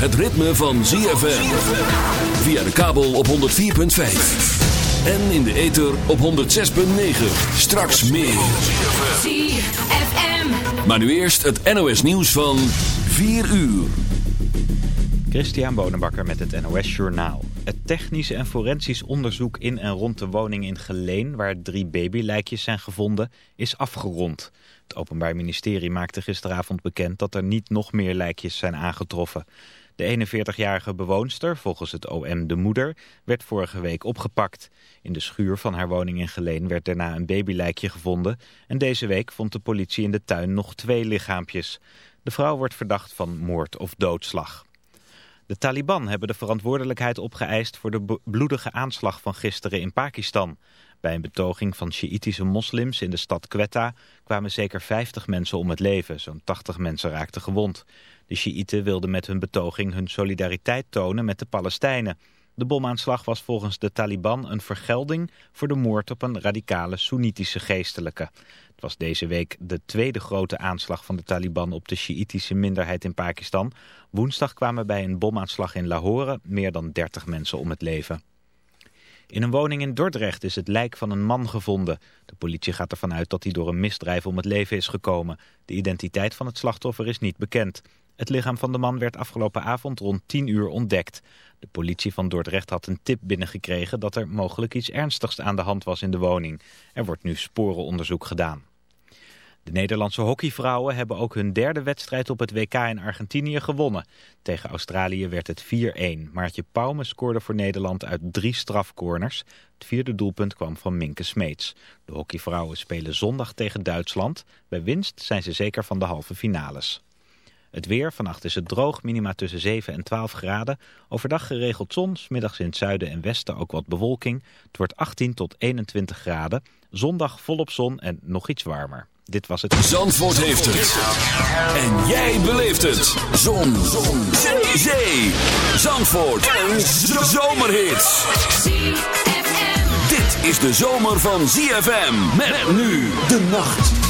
het ritme van ZFM. Via de kabel op 104.5. En in de ether op 106.9. Straks meer. ZFM. Maar nu eerst het NOS nieuws van 4 uur. Christian Bonenbakker met het NOS Journaal. Het technisch en forensisch onderzoek in en rond de woning in Geleen... waar drie babylijkjes zijn gevonden, is afgerond. Het Openbaar Ministerie maakte gisteravond bekend... dat er niet nog meer lijkjes zijn aangetroffen. De 41-jarige bewoonster, volgens het OM de moeder, werd vorige week opgepakt. In de schuur van haar woning in Geleen werd daarna een babylijkje gevonden... en deze week vond de politie in de tuin nog twee lichaampjes. De vrouw wordt verdacht van moord of doodslag. De Taliban hebben de verantwoordelijkheid opgeëist voor de bloedige aanslag van gisteren in Pakistan. Bij een betoging van Sjiïtische moslims in de stad Quetta kwamen zeker 50 mensen om het leven. Zo'n 80 mensen raakten gewond. De Sjiïten wilden met hun betoging hun solidariteit tonen met de Palestijnen. De bomaanslag was volgens de Taliban een vergelding voor de moord op een radicale Soenitische geestelijke. Het was deze week de tweede grote aanslag van de Taliban op de Sjiïtische minderheid in Pakistan. Woensdag kwamen bij een bomaanslag in Lahore meer dan 30 mensen om het leven. In een woning in Dordrecht is het lijk van een man gevonden. De politie gaat ervan uit dat hij door een misdrijf om het leven is gekomen. De identiteit van het slachtoffer is niet bekend. Het lichaam van de man werd afgelopen avond rond 10 uur ontdekt. De politie van Dordrecht had een tip binnengekregen dat er mogelijk iets ernstigs aan de hand was in de woning. Er wordt nu sporenonderzoek gedaan. De Nederlandse hockeyvrouwen hebben ook hun derde wedstrijd op het WK in Argentinië gewonnen. Tegen Australië werd het 4-1. Maartje Pauwme scoorde voor Nederland uit drie strafcorners. Het vierde doelpunt kwam van Minke Smeets. De hockeyvrouwen spelen zondag tegen Duitsland. Bij winst zijn ze zeker van de halve finales. Het weer, vannacht is het droog, minima tussen 7 en 12 graden. Overdag geregeld zon, middags in het zuiden en westen ook wat bewolking. Het wordt 18 tot 21 graden. Zondag volop zon en nog iets warmer. Dit was het... Zandvoort heeft het. En jij beleeft het. Zon. zon. Zee. Zandvoort. Een zomerhit. Dit is de zomer van ZFM. Met nu de nacht.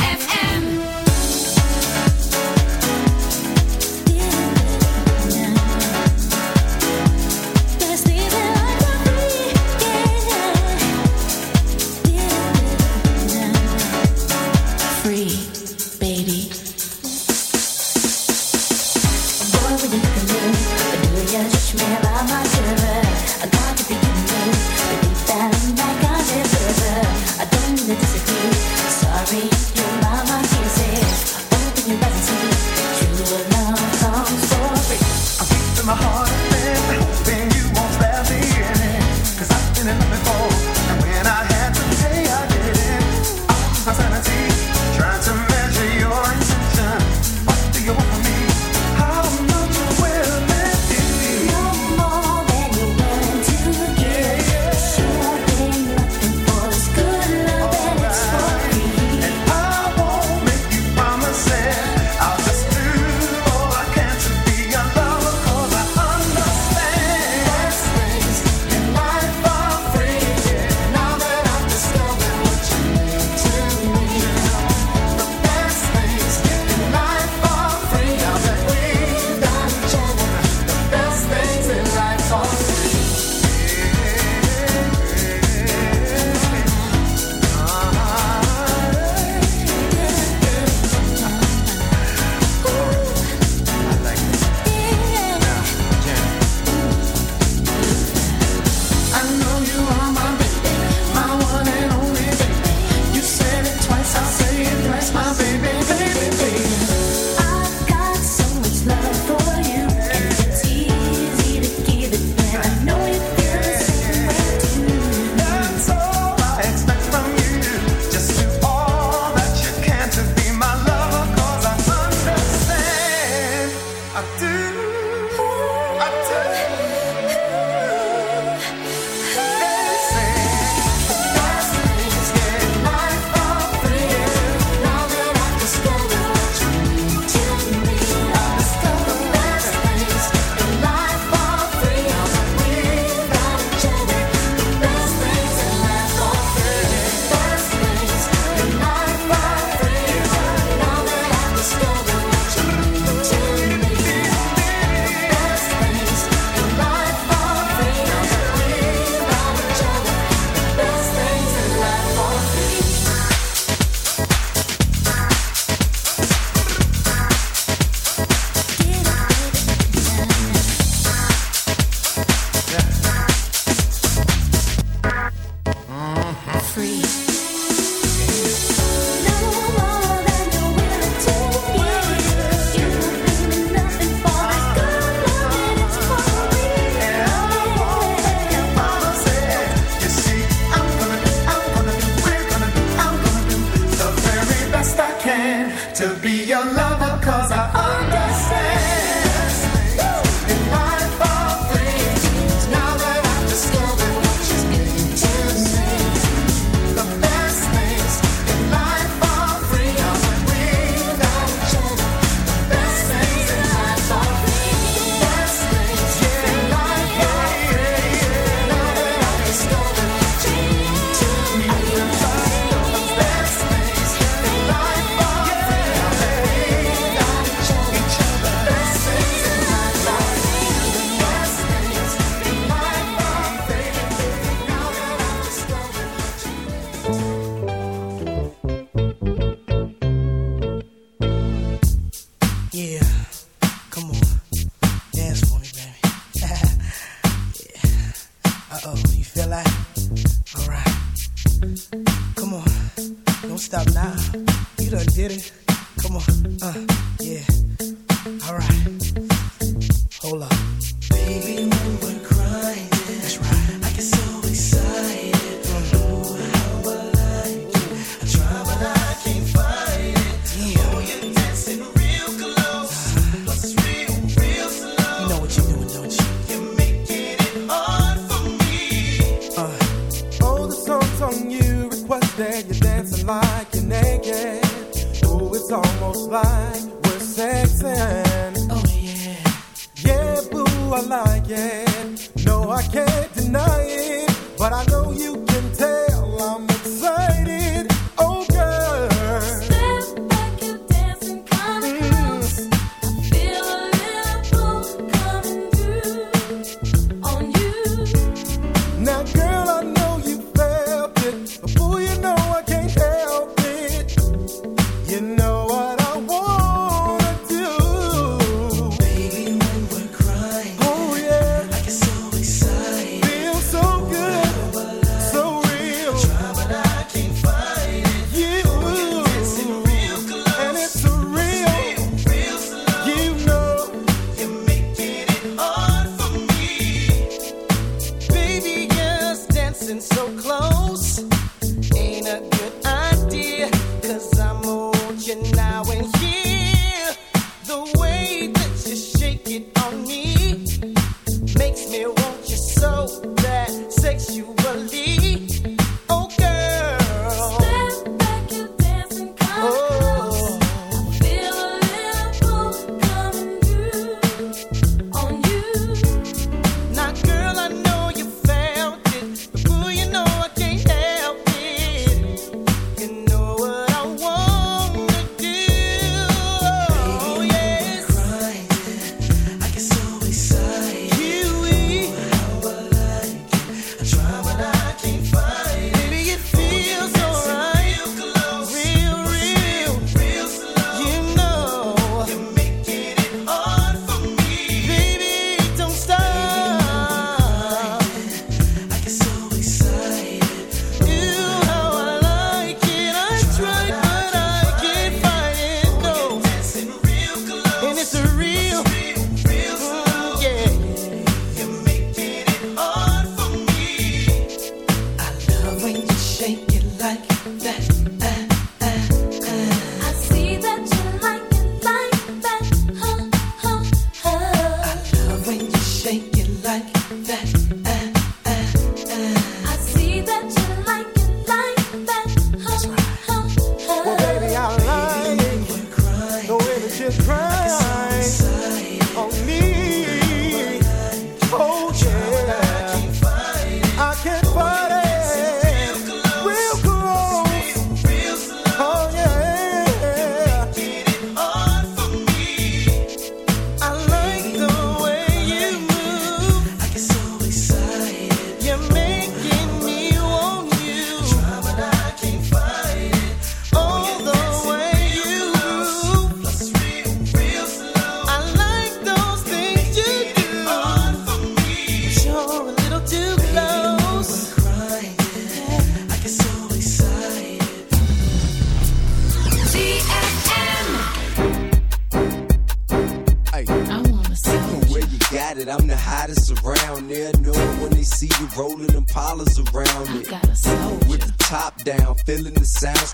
this.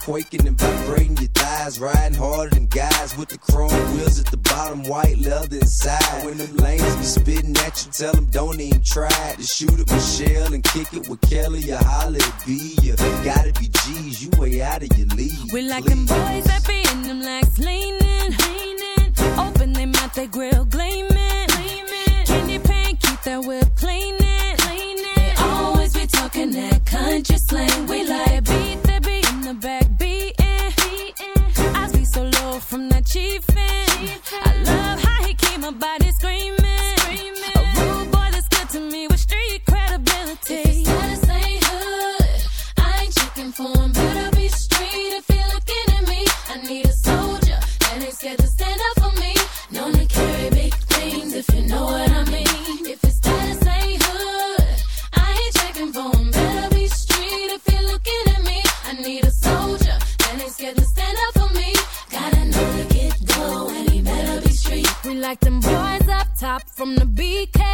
Foi Better be street if you're looking at me. I need a soldier that ain't scared to stand up for me. Gotta know to get better be street. We like them boys up top from the BK.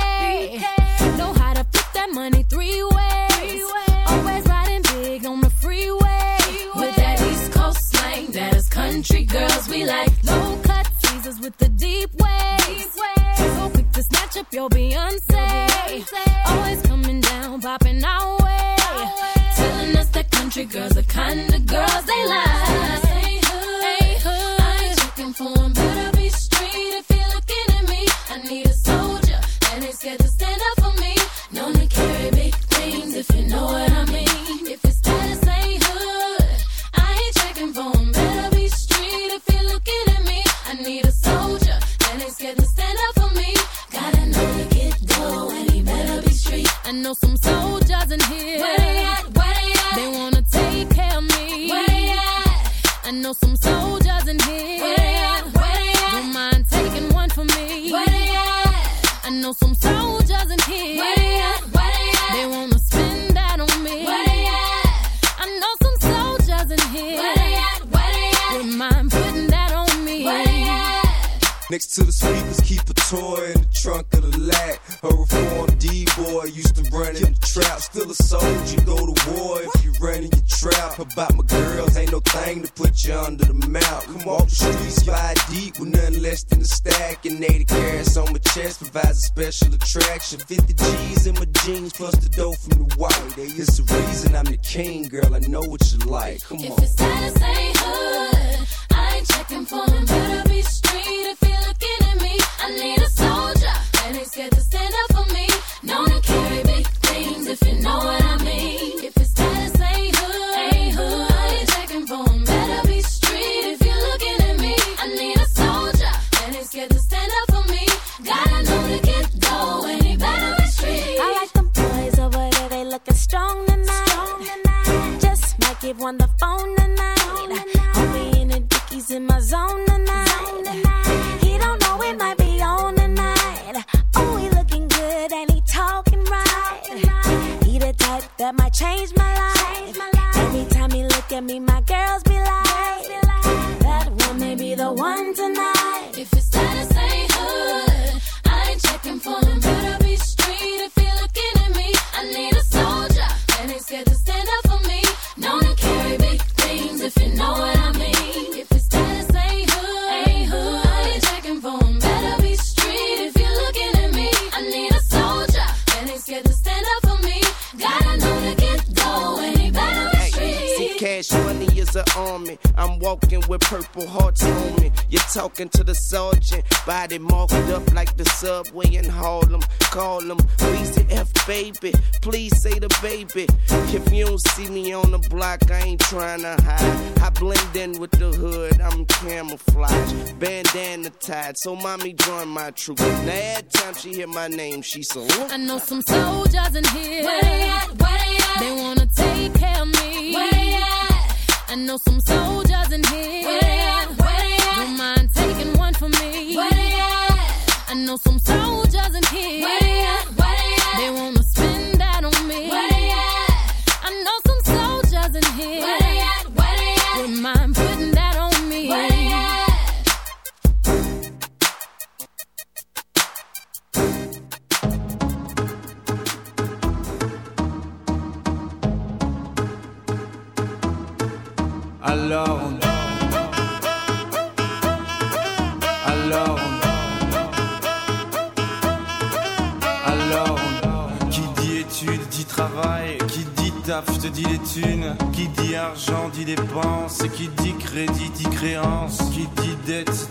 trying to hide. I blend in with the hood, I'm camouflage. Bandana tied, so mommy join my troop. Now every time she hear my name, she so. I know some soldiers in here. Where they at? Where they at? They wanna take care of me. Where they at? I know some soldiers in here. Where they at? Where they at? Don't mind taking one for me. Where they at? I know some soldiers in here. Where they at? Where they at? They wanna spend that on me. Where they?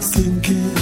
sinking.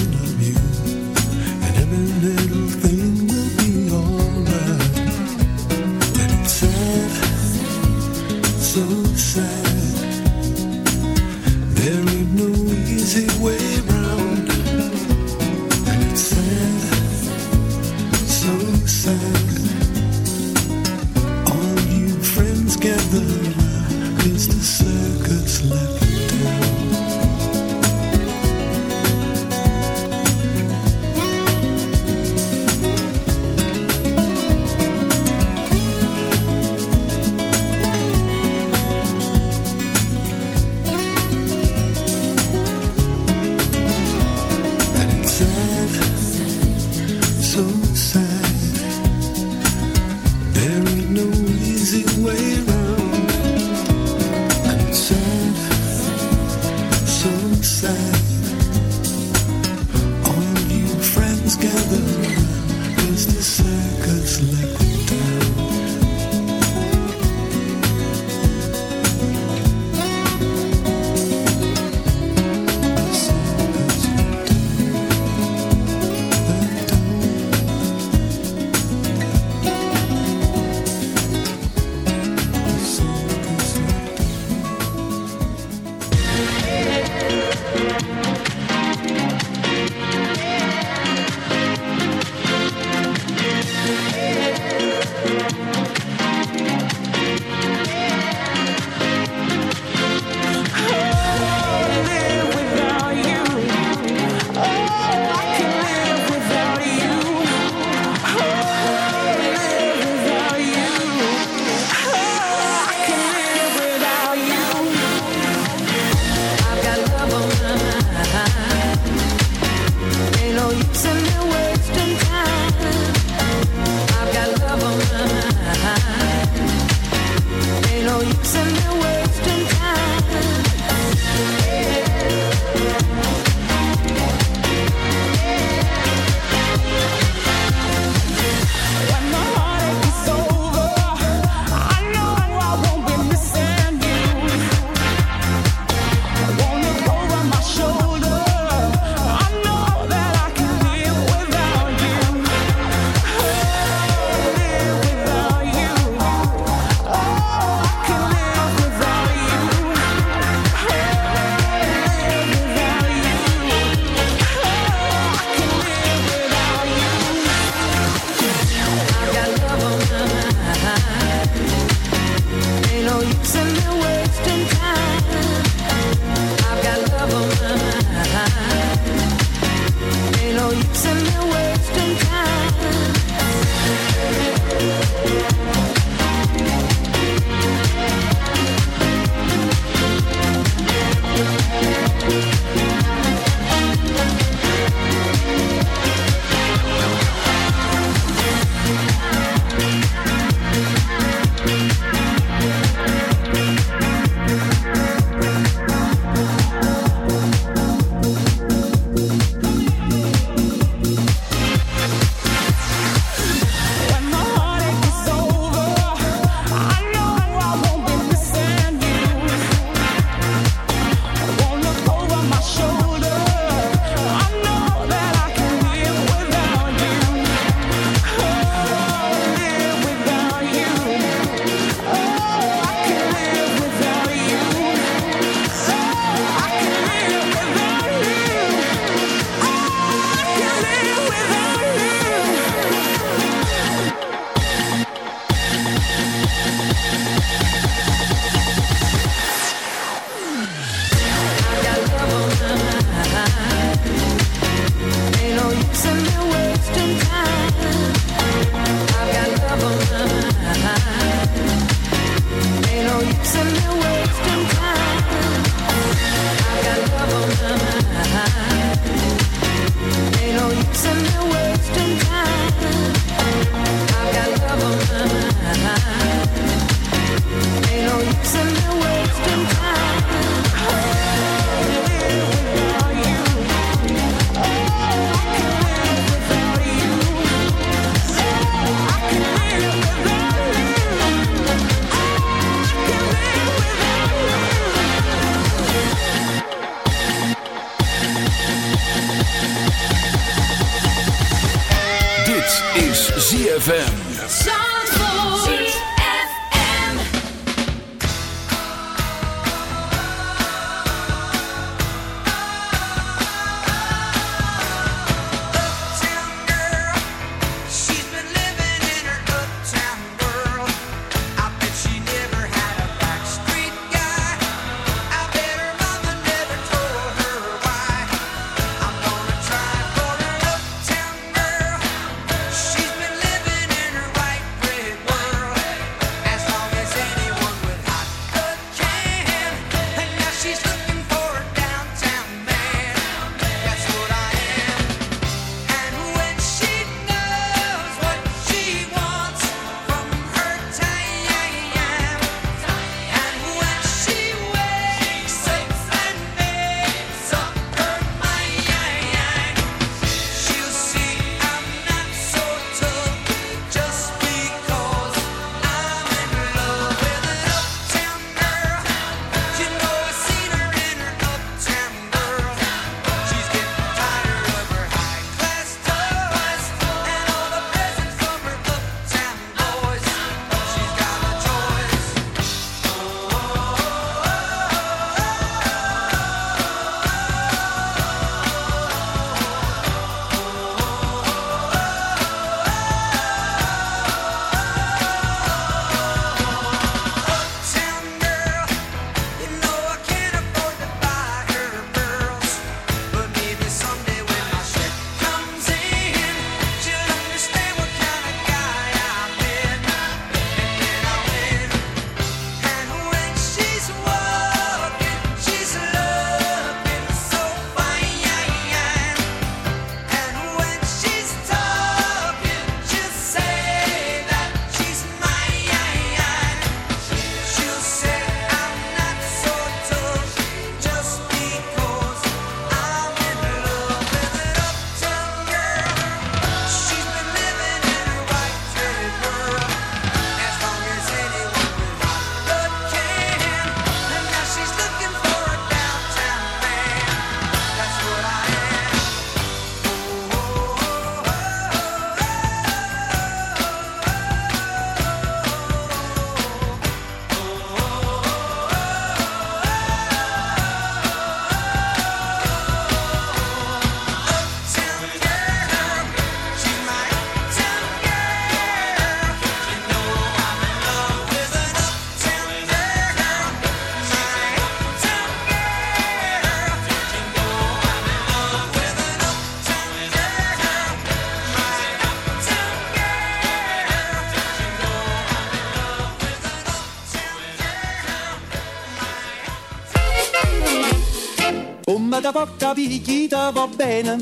capichita va bene.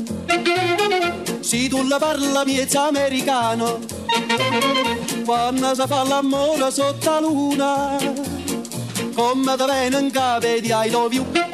Si tu la parla miezza americano, quando si fa l'amore sotto la luna, come te vengono capi di I love you.